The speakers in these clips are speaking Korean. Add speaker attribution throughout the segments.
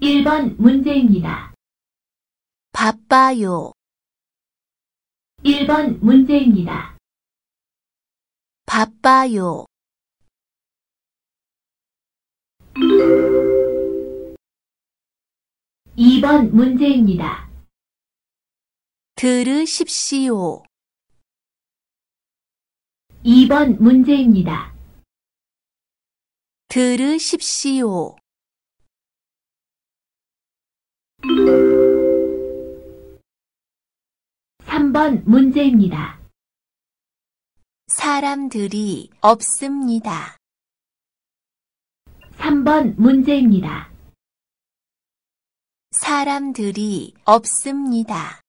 Speaker 1: 1번 문제입니다.
Speaker 2: 바빠요.
Speaker 1: 1번 문제입니다.
Speaker 2: 바빠요.
Speaker 1: 2번 문제입니다.
Speaker 2: 들으십시오.
Speaker 1: 2번 문제입니다.
Speaker 2: 들으십시오.
Speaker 1: 3번 문제입니다.
Speaker 2: 사람들이 없습니다.
Speaker 1: 3번 문제입니다.
Speaker 2: 사람들이 없습니다.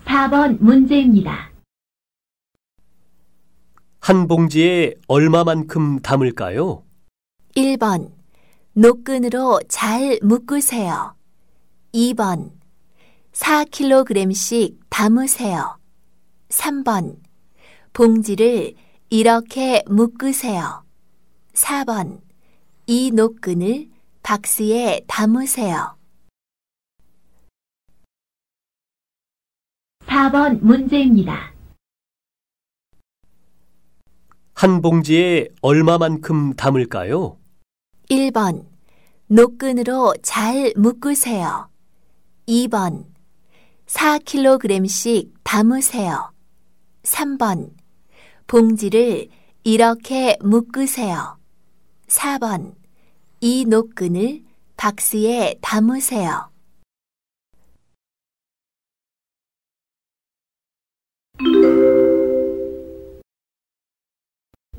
Speaker 1: 4번 문제입니다.
Speaker 3: 한 봉지에 얼마만큼 담을까요?
Speaker 2: 1번. 노끈으로 잘 묶으세요. 2번. 4kg씩 담으세요. 3번. 봉지를 이렇게 묶으세요. 4번. 이 노끈을 박스에 담으세요.
Speaker 1: 4번 문제입니다.
Speaker 3: 한 봉지에 얼마만큼 담을까요?
Speaker 2: 1번. 노끈으로 잘 묶으세요. 2번. 4kg씩 담으세요. 3번. 봉지를 이렇게 묶으세요. 4번. 이 노끈을 박스에 담으세요.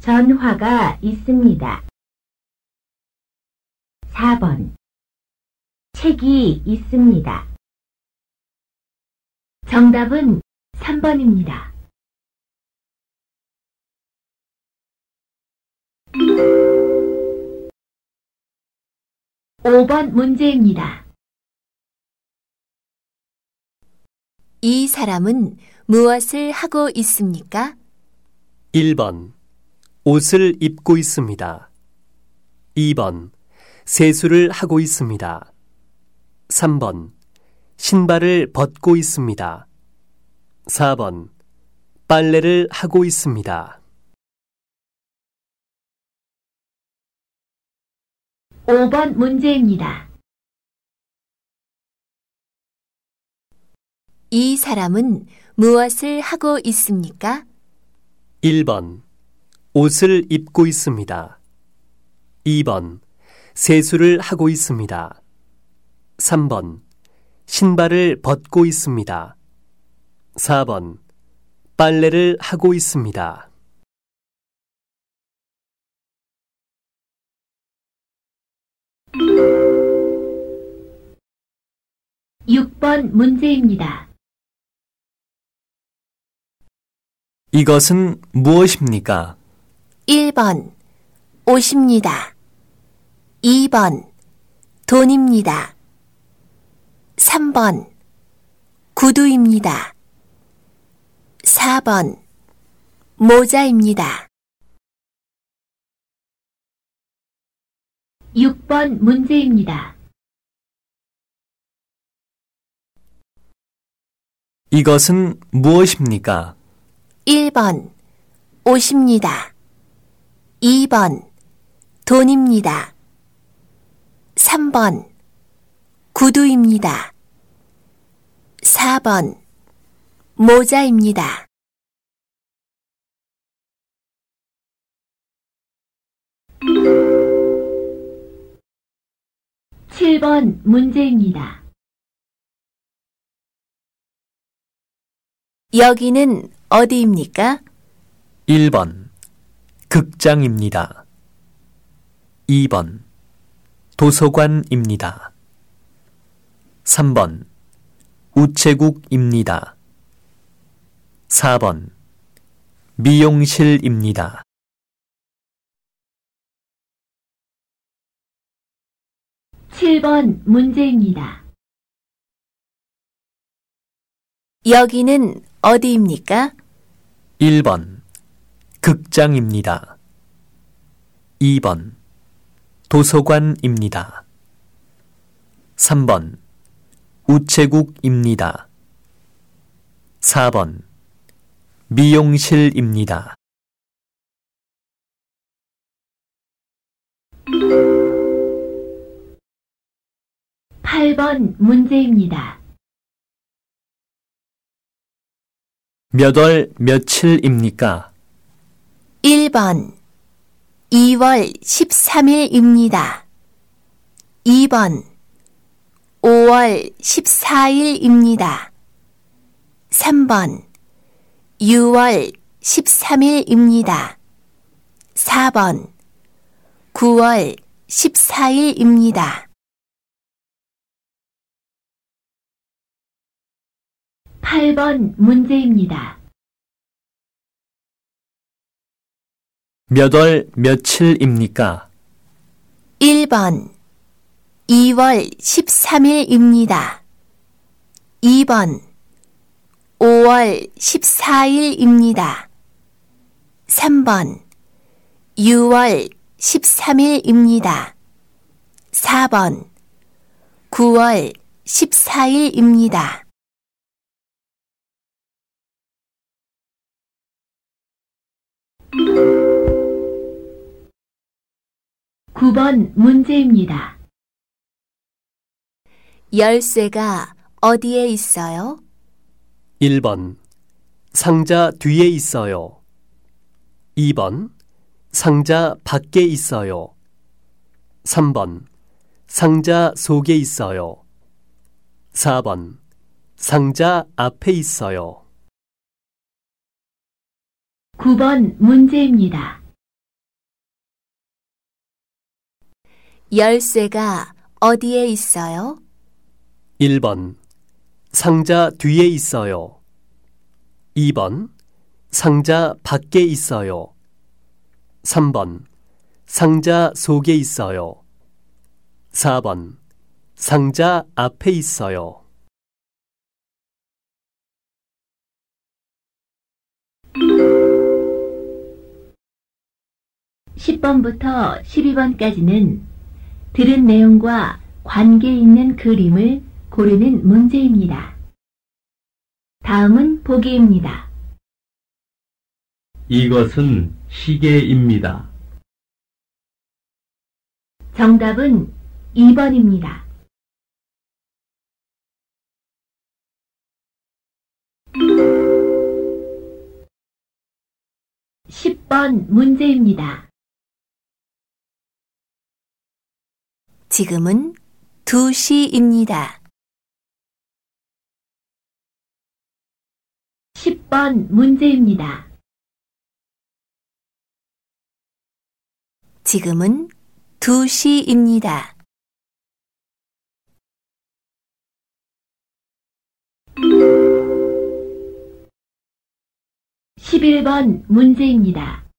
Speaker 1: 전화가 있습니다. 4번 책이 있습니다. 정답은 3번입니다. 5번 문제입니다.
Speaker 2: 이 사람은 무엇을 하고 있습니까?
Speaker 3: 1번. 옷을 입고 있습니다. 2번. 세수를 하고 있습니다. 3번. 신발을 벗고 있습니다. 4번. 빨래를 하고 있습니다.
Speaker 1: 5번 문제입니다.
Speaker 2: 이 사람은 무엇을 하고 있습니까?
Speaker 3: 1번. 옷을 입고 있습니다. 2번. 세수를 하고 있습니다. 3번. 신발을 벗고 있습니다. 4번. 빨래를 하고 있습니다.
Speaker 1: 6번 문제입니다.
Speaker 4: 이것은 무엇입니까?
Speaker 2: 1번 옷입니다. 2번 돈입니다. 3번 구두입니다. 4번 모자입니다.
Speaker 1: 6번 문제입니다.
Speaker 4: 이것은 무엇입니까?
Speaker 2: 1번 옷입니다. 2번 돈입니다. 3번 구두입니다. 4번 모자입니다.
Speaker 1: 칠번 문제입니다.
Speaker 2: 여기는 어디입니까?
Speaker 4: 1번 극장입니다. 2번 도서관입니다. 3번 우체국입니다. 4번 미용실입니다.
Speaker 1: 칠 번 문제입니다.
Speaker 2: 여기는 어디입니까?
Speaker 4: 1번 극장입니다. 2번 도서관입니다. 3번 우체국입니다. 4번 미용실입니다.
Speaker 1: 팔번 문제입니다.
Speaker 4: 몇 월 며칠입니까?
Speaker 2: 1번 2월 13일입니다. 2번 5월 14일입니다. 3번 6월 13일입니다. 4번 9월 14일입니다.
Speaker 1: 팔번 문제입니다.
Speaker 4: 몇 월 며칠입니까?
Speaker 2: 1번 2월 13일입니다. 2번 5월 14일입니다. 3번 6월 13일입니다. 4번 9월 14일입니다.
Speaker 1: 구번 문제입니다.
Speaker 2: 열쇠가 어디에 있어요?
Speaker 3: 1번 상자 뒤에 있어요. 2번 상자 밖에 있어요. 3번 상자 속에 있어요. 4번 상자 앞에 있어요.
Speaker 1: 구번 문제입니다.
Speaker 2: 열쇠가 어디에 있어요?
Speaker 3: 1번 상자 뒤에 있어요. 2번 상자 밖에 있어요. 3번 상자 속에 있어요. 4번 상자 앞에 있어요.
Speaker 1: 십 번부터 십이 번까지는 들은 내용과 관계 있는 그림을 고르는 문제입니다. 다음은 보기입니다.
Speaker 5: 이것은 시계입니다.
Speaker 1: 정답은 2번입니다. 십번 문제입니다.
Speaker 2: 지금은 2시입니다.
Speaker 1: 10번 문제입니다.
Speaker 2: 지금은 2시입니다.
Speaker 1: 11번 문제입니다.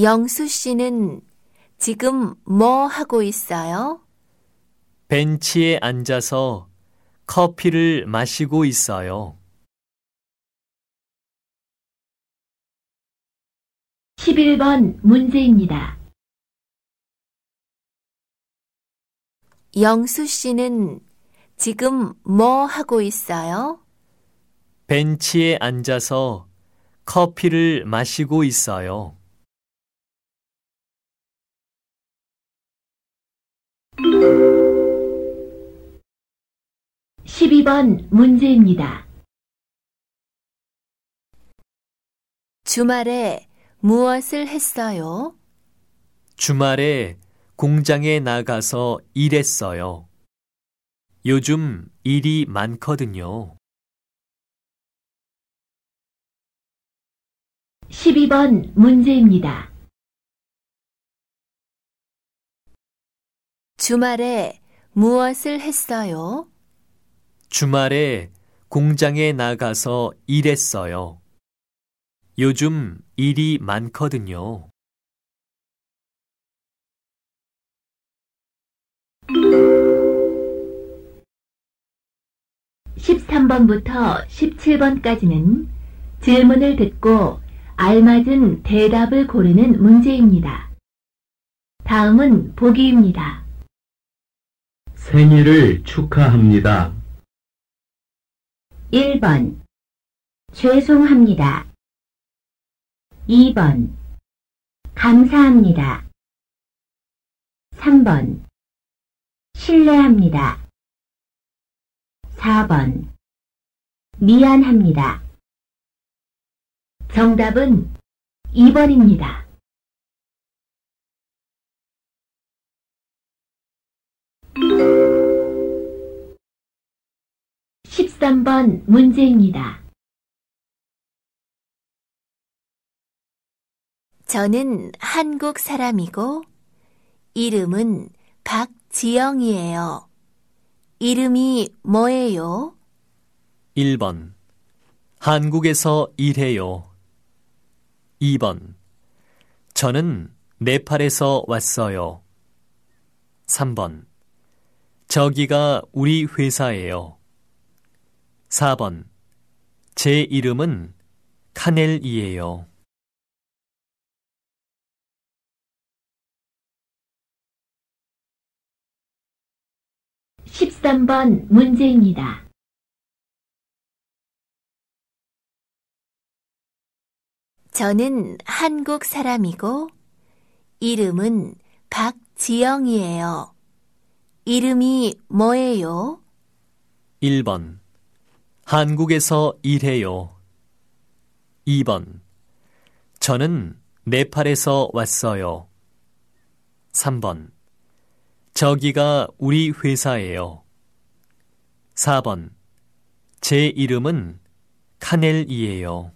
Speaker 2: 영수 씨는 지금 뭐 하고 있어요?
Speaker 4: 벤치에 앉아서 커피를 마시고 있어요.
Speaker 1: 11번 문제입니다.
Speaker 2: 영수 씨는 지금 뭐 하고 있어요?
Speaker 4: 벤치에 앉아서 커피를 마시고 있어요.
Speaker 1: 12번 문제입니다.
Speaker 2: 주말에 무엇을 했어요?
Speaker 4: 주말에 공장에 나가서 일했어요. 요즘 일이 많거든요.
Speaker 1: 12번 문제입니다.
Speaker 2: 주말에 무엇을 했어요?
Speaker 4: 주말에 공장에 나가서 일했어요. 요즘 일이 많거든요.
Speaker 1: 13번부터 17번까지는 질문을 듣고 알맞은 대답을 고르는 문제입니다. 다음은 보기입니다.
Speaker 5: 생일을 축하합니다.
Speaker 1: 1번 죄송합니다. 2번 감사합니다. 3번 신뢰합니다. 4번 미안합니다. 정답은 2번입니다. 13번 문제입니다.
Speaker 2: 저는 한국 사람이고 이름은 박지영이에요. 이름이 뭐예요?
Speaker 4: 1번. 한국에서 일해요. 2번. 저는 네팔에서 왔어요. 3번. 저기가 우리 회사예요. 4번. 제 이름은 카넬이에요.
Speaker 1: 13번 문제입니다.
Speaker 2: 저는 한국 사람이고 이름은 박지영이에요. 이름이 뭐예요?
Speaker 4: 1번. 한국에서 일해요. 2번. 저는 네팔에서 왔어요. 3번. 저기가 우리 회사예요. 4번. 제 이름은 카넬이에요.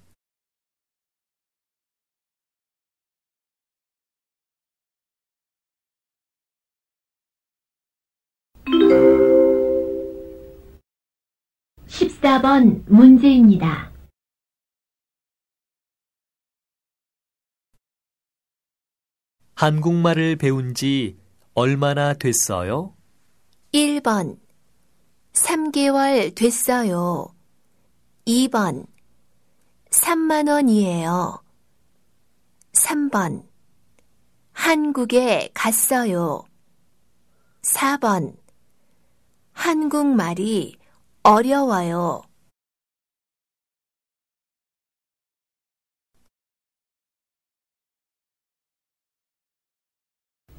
Speaker 1: 14번 문제입니다.
Speaker 4: 한국말을 배운 지 얼마나 됐어요?
Speaker 2: 1번 3개월 됐어요. 2번 3만 원이에요. 3번 한국에 갔어요. 4번 한국말이 어려워요.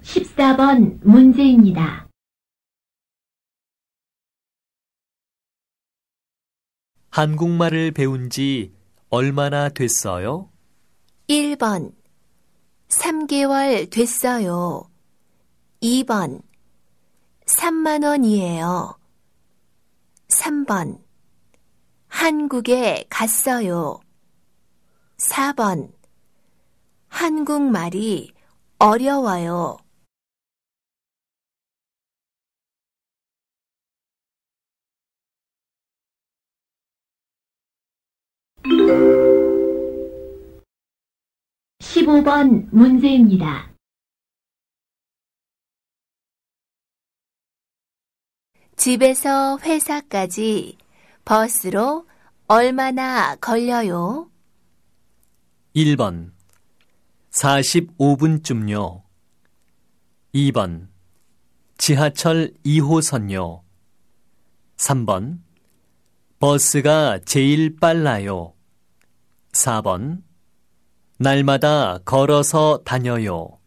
Speaker 1: 14번 문제입니다.
Speaker 4: 한국말을 배운 지 얼마나 됐어요?
Speaker 2: 1번 3개월 됐어요. 2번 3만 원이에요. 3번 한국에 갔어요. 4번 한국말이 어려워요.
Speaker 1: 15번 문제입니다.
Speaker 2: 집에서 회사까지 버스로 얼마나 걸려요?
Speaker 4: 1번. 45분쯤요. 2번. 지하철 2호선요. 3번. 버스가 제일 빨라요. 4번. 날마다 걸어서 다녀요.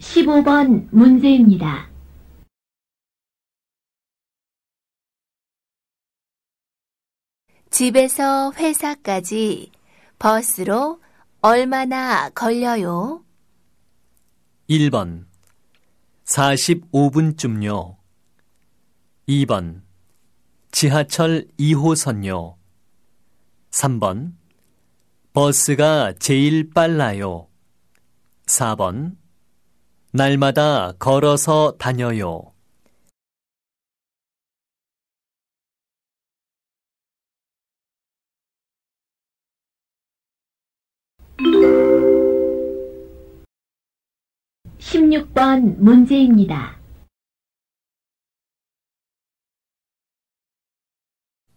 Speaker 1: 15번 문제입니다.
Speaker 2: 집에서 회사까지 버스로 얼마나 걸려요?
Speaker 4: 1번. 45분쯤요. 2번. 지하철 2호선요. 3번. 버스가 제일 빨라요. 4번. 날마다 걸어서 다녀요.
Speaker 1: 16번 문제입니다.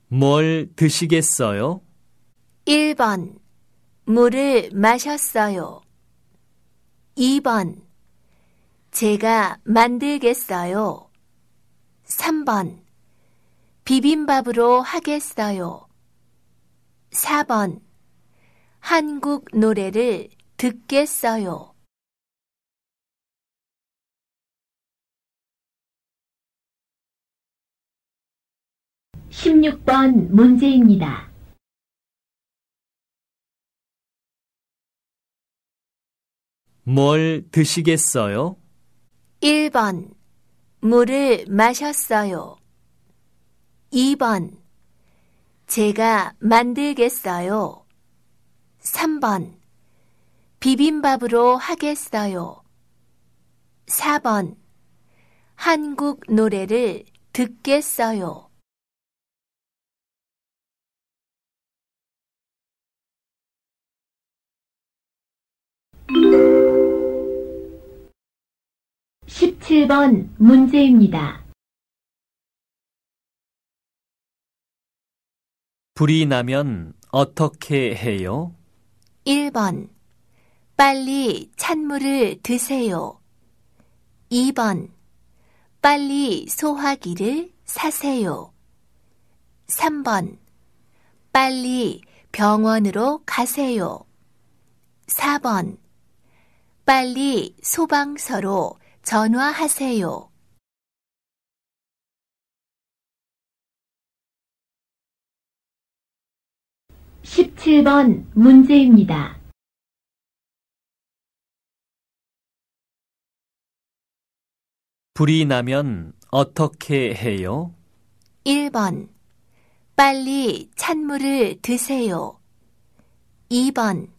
Speaker 4: 뭘 드시겠어요?
Speaker 2: 1번. 물을 마셨어요. 2번. 제가 만들겠어요. 3번. 비빔밥으로 하겠어요. 4번. 한국 노래를 듣겠어요.
Speaker 1: 16번 문제입니다.
Speaker 4: 뭘 드시겠어요?
Speaker 2: 1번. 물을 마셨어요. 2번. 제가 만들겠어요. 3번. 비빔밥으로 하겠어요. 4번. 한국 노래를 듣겠어요.
Speaker 1: 17번 문제입니다.
Speaker 4: 불이 나면 어떻게 해요?
Speaker 2: 1번. 빨리 찬물을 드세요. 2번. 빨리 소화기를 사세요. 3번. 빨리 병원으로 가세요. 4번. 빨리 소방서로 전화하세요.
Speaker 1: 17번 문제입니다.
Speaker 4: 불이 나면 어떻게 해요?
Speaker 2: 1번. 빨리 찬물을 드세요. 2번.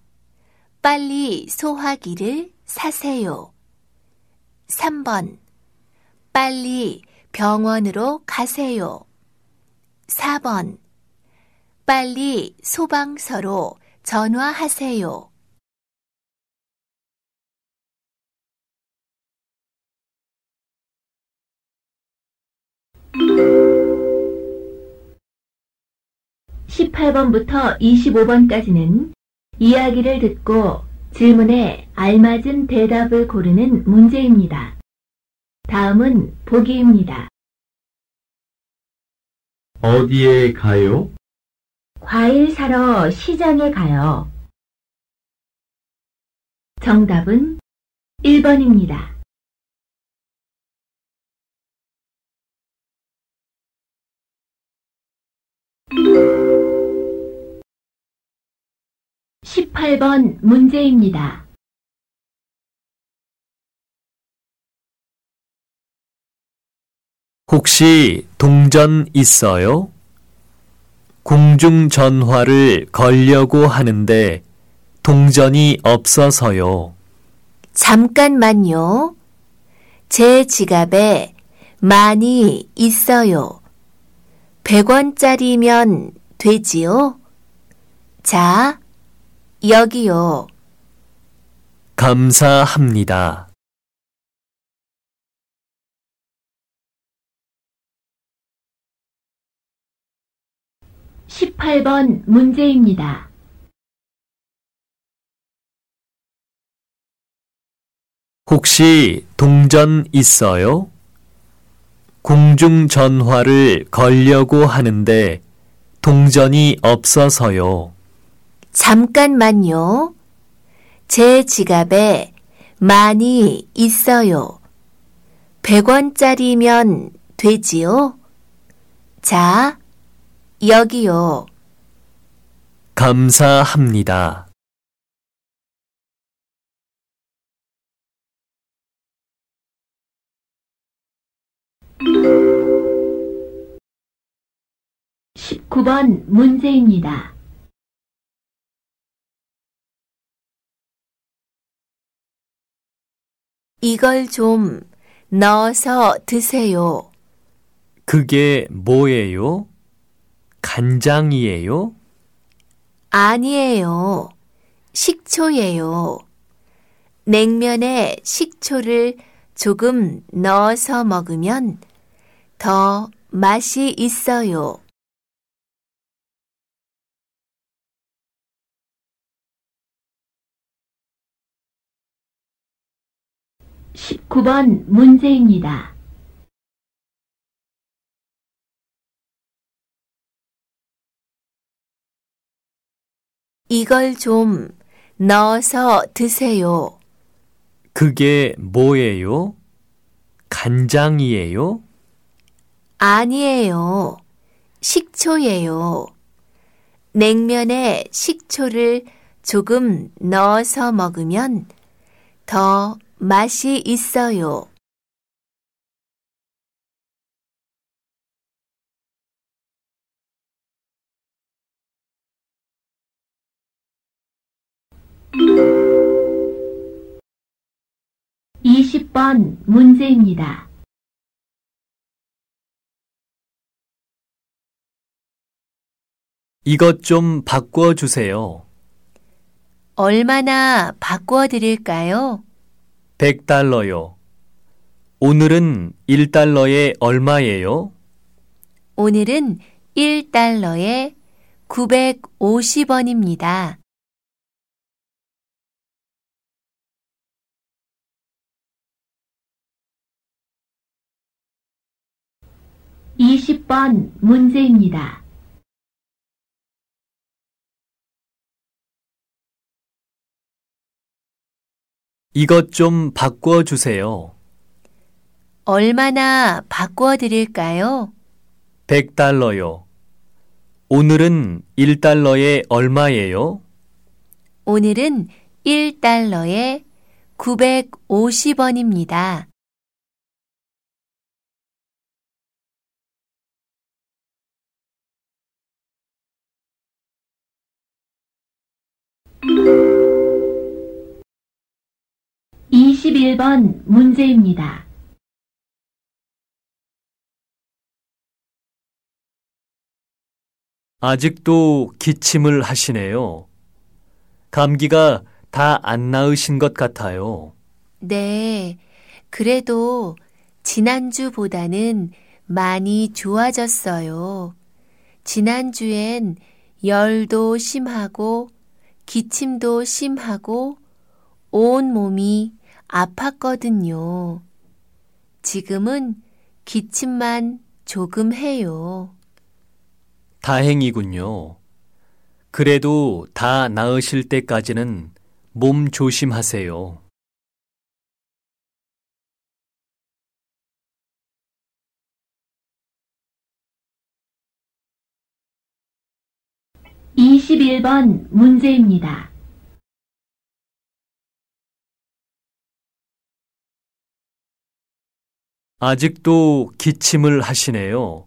Speaker 2: 빨리 소화기를 사세요. 3번. 빨리 병원으로 가세요. 4번. 빨리 소방서로 전화하세요.
Speaker 1: 18번부터 25번까지는 이야기를 듣고 질문에 알맞은 대답을 고르는 문제입니다. 다음은 보기입니다.
Speaker 5: 어디에 가요?
Speaker 1: 과일 사러 시장에 가요. 정답은 1번입니다. 음. 18번 문제입니다.
Speaker 4: 혹시 동전 있어요? 공중 전화를 걸려고 하는데 동전이 없어서요.
Speaker 2: 잠깐만요. 제 지갑에 많이 있어요. 100원짜리면 되지요? 자, 여기요.
Speaker 4: 감사합니다.
Speaker 1: 십팔 번 문제입니다.
Speaker 4: 혹시 동전 있어요? 공중전화를 걸려고 하는데 동전이 없어서요.
Speaker 2: 잠깐만요. 제 지갑에 많이 있어요. 100원짜리면 되지요? 자, 여기요.
Speaker 4: 감사합니다.
Speaker 1: 십구 번 문제입니다.
Speaker 2: 이걸 좀 넣어서 드세요.
Speaker 4: 그게 뭐예요? 간장이에요?
Speaker 2: 아니에요. 식초예요. 냉면에 식초를 조금 넣어서 먹으면 더 맛이 있어요.
Speaker 1: 십구 번 문제입니다.
Speaker 2: 이걸 좀 넣어서 드세요.
Speaker 4: 그게 뭐예요? 간장이에요?
Speaker 2: 아니에요. 식초예요. 냉면에 식초를 조금 넣어서 먹으면 더 맛이 있어요.
Speaker 1: 이십 번 문제입니다.
Speaker 4: 이것 좀 바꿔 주세요.
Speaker 2: 얼마나 바꿔 드릴까요?
Speaker 4: 100달러요. 오늘은 1달러에 얼마예요?
Speaker 2: 오늘은 1달러에 950원입니다.
Speaker 1: 이십 번 문제입니다.
Speaker 4: 이것 좀 바꿔 주세요.
Speaker 2: 얼마나 바꿔 드릴까요?
Speaker 4: 100달러요. 오늘은 1달러에 얼마예요?
Speaker 2: 오늘은 1달러에 950원입니다.
Speaker 1: 이십일 번 문제입니다.
Speaker 4: 아직도 기침을 하시네요. 감기가 다 안 나으신 것 같아요.
Speaker 2: 네, 그래도 지난주보다는 많이 좋아졌어요. 지난주엔 열도 심하고 기침도 심하고 온 몸이 아팠거든요. 지금은 기침만 조금 해요.
Speaker 4: 다행이군요. 그래도 다 나으실 때까지는 몸 조심하세요.
Speaker 1: 이십일 번 문제입니다.
Speaker 4: 아직도 기침을 하시네요.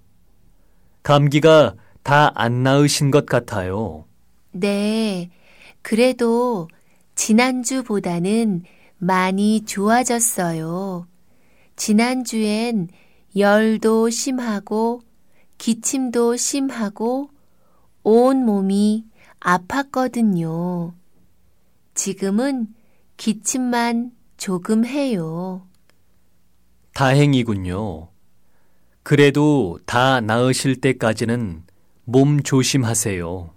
Speaker 4: 감기가 다 안 나으신 것 같아요.
Speaker 2: 네, 그래도 지난주보다는 많이 좋아졌어요. 지난주엔 열도 심하고 기침도 심하고 온 몸이 아팠거든요. 지금은 기침만 조금 해요.
Speaker 4: 다행이군요. 그래도 다 나으실 때까지는 몸 조심하세요.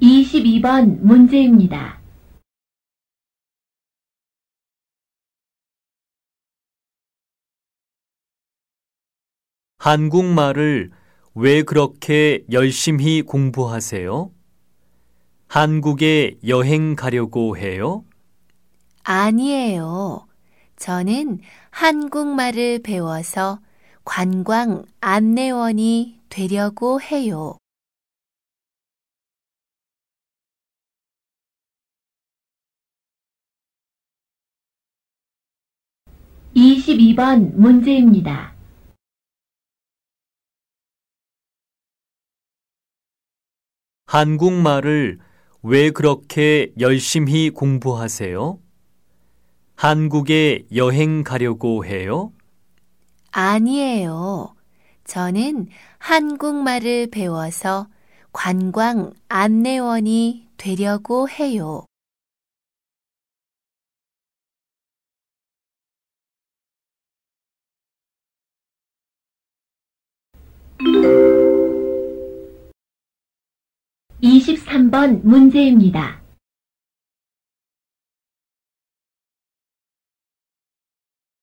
Speaker 1: (22번) 문제입니다.
Speaker 4: 한국말을 왜 그렇게 열심히 공부하세요? 한국에 여행 가려고 해요?
Speaker 2: 아니에요. 저는 한국말을 배워서 관광 안내원이 되려고 해요.
Speaker 1: 22번 문제입니다.
Speaker 4: 한국말을 왜 그렇게 열심히 공부하세요? 한국에 여행 가려고 해요?
Speaker 2: 아니에요. 저는 한국말을 배워서 관광 안내원이 되려고 해요.
Speaker 1: 23번 문제입니다.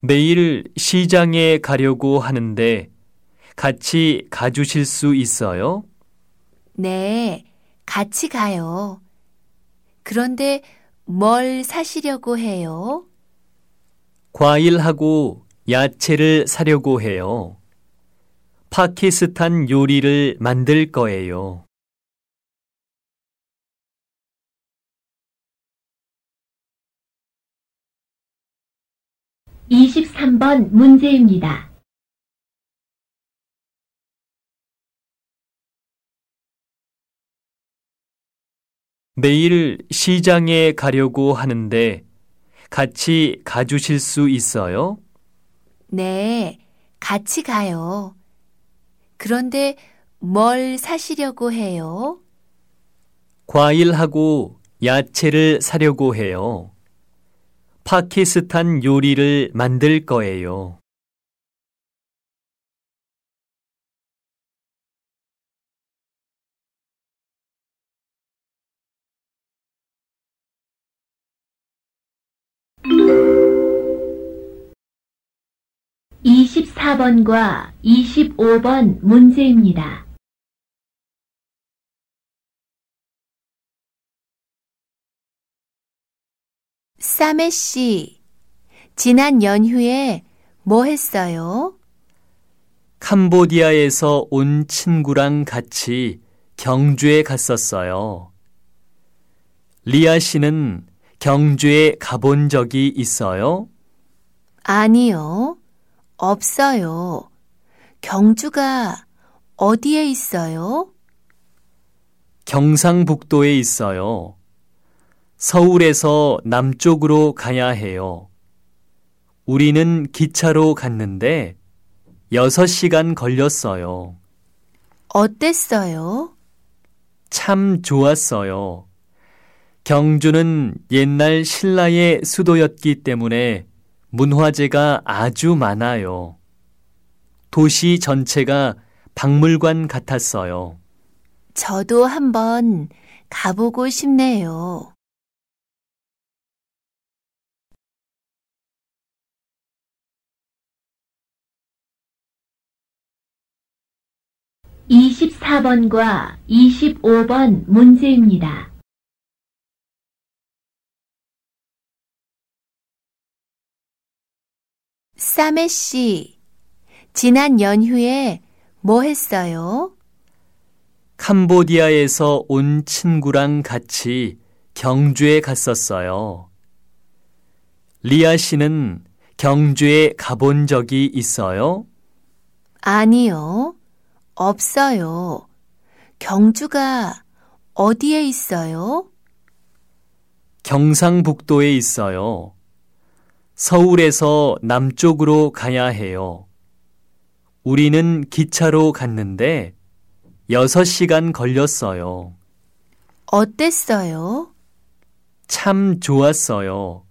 Speaker 4: 내일 시장에 가려고 하는데 같이 가주실 수 있어요?
Speaker 2: 네, 같이 가요. 그런데 뭘 사시려고 해요?
Speaker 4: 과일하고 야채를 사려고 해요. 파키스탄 요리를 만들 거예요.
Speaker 1: 23번 문제입니다.
Speaker 4: 내일 시장에 가려고 하는데 같이 가주실 수 있어요?
Speaker 2: 네, 같이 가요. 그런데 뭘 사시려고 해요?
Speaker 4: 과일하고 야채를 사려고 해요. 파키스탄 요리를 만들 거예요.
Speaker 1: 24번과 25번 문제입니다.
Speaker 2: 싸매 씨, 지난 연휴에 뭐 했어요?
Speaker 4: 캄보디아에서 온 친구랑 같이 경주에 갔었어요. 리아 씨는 경주에 가본 적이 있어요?
Speaker 2: 아니요, 없어요. 경주가 어디에 있어요?
Speaker 4: 경상북도에 있어요. 서울에서 남쪽으로 가야 해요. 우리는 기차로 갔는데 6시간 걸렸어요.
Speaker 2: 어땠어요?
Speaker 4: 참 좋았어요. 경주는 옛날 신라의 수도였기 때문에 문화재가 아주 많아요. 도시 전체가 박물관 같았어요.
Speaker 2: 저도 한번 가보고 싶네요.
Speaker 1: 24번과 25번 문제입니다.
Speaker 2: 싸매 씨, 지난 연휴에 뭐 했어요?
Speaker 4: 캄보디아에서 온 친구랑 같이 경주에 갔었어요. 리아 씨는 경주에 가본 적이 있어요?
Speaker 2: 아니요, 없어요. 경주가 어디에 있어요?
Speaker 4: 경상북도에 있어요. 서울에서 남쪽으로 가야 해요. 우리는 기차로 갔는데 6시간 걸렸어요.
Speaker 2: 어땠어요?
Speaker 4: 참 좋았어요.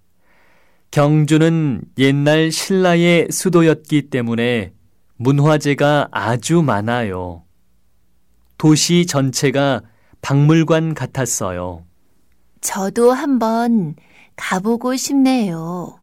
Speaker 4: 경주는 옛날 신라의 수도였기 때문에 문화재가 아주 많아요. 도시 전체가 박물관 같았어요.
Speaker 2: 저도 한번 가보고 싶네요.